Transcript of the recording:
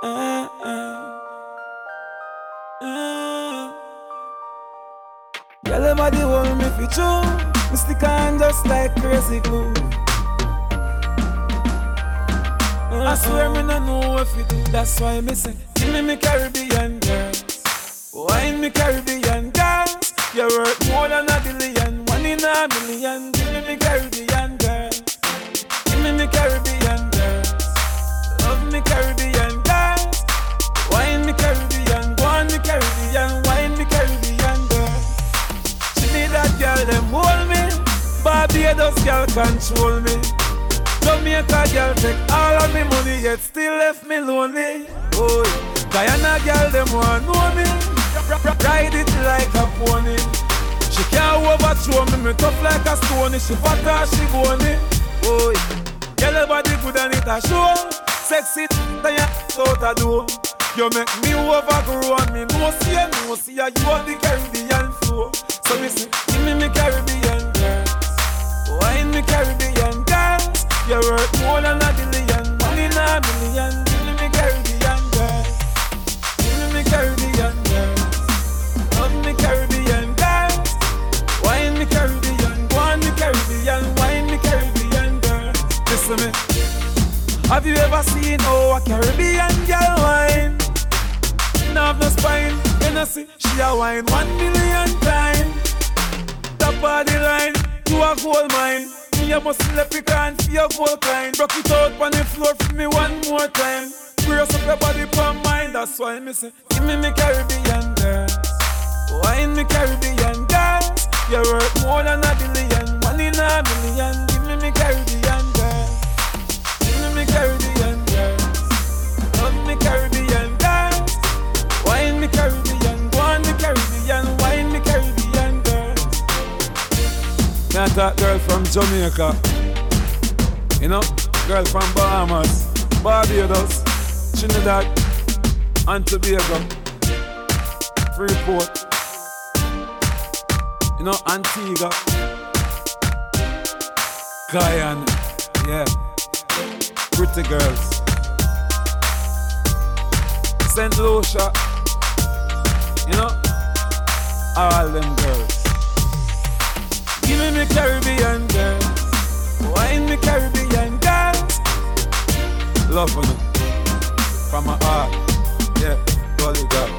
Uh, uh, uh. Girl, your body hold me for true. Me stick on just like crazy glue. I swear me no know if you do. That's why me say, give me me Caribbean girls. Wine me Caribbean girls. You're worth more than a billion. One in a million. Give me me Caribbean girls. Give me me Caribbean girls. Love me Caribbean Barbados girl control me. Jamaica girl take all of me money, yet still left me lonely. Oh, Guyana girl, them want know me. Ride it like a pony. She can't overthrow me, me tough like a stone. She fat or she bony. Oh, girl, body good and it a show. Sexy, tell out a door. You make me overgrow and me no see you, no see you. You are the Caribbean flow. So me say, give me me Caribbean me Caribbean girls. You're worth more than a billion. One in a million. Give me Caribbean girls. Give me Caribbean girls. Love me Caribbean girls. Wine me Caribbean. Go on me Caribbean. Wine me Caribbean girls. Listen me. Have you ever seen how a Caribbean girl wine? No have no spine. You know see she a wine one million times. Top of the line, you a gold mine. Me a it on for your gold kind. Broke it out on the floor for me one more time. Brace up your body for mine. That's why me say, give me me Caribbean girls. Wine me Caribbean girls. You're worth more than a billion. In a million. Talk girl from Jamaica. You know, girl from Bahamas, Barbados, Trinidad, and Tobago, Freeport. You know, Antigua, Guyana, yeah. Pretty girls. St. Lucia, you know, all them girls. Give me me Caribbean girls. Wine me Caribbean girls. Love for you. From my heart. Yeah, call it God.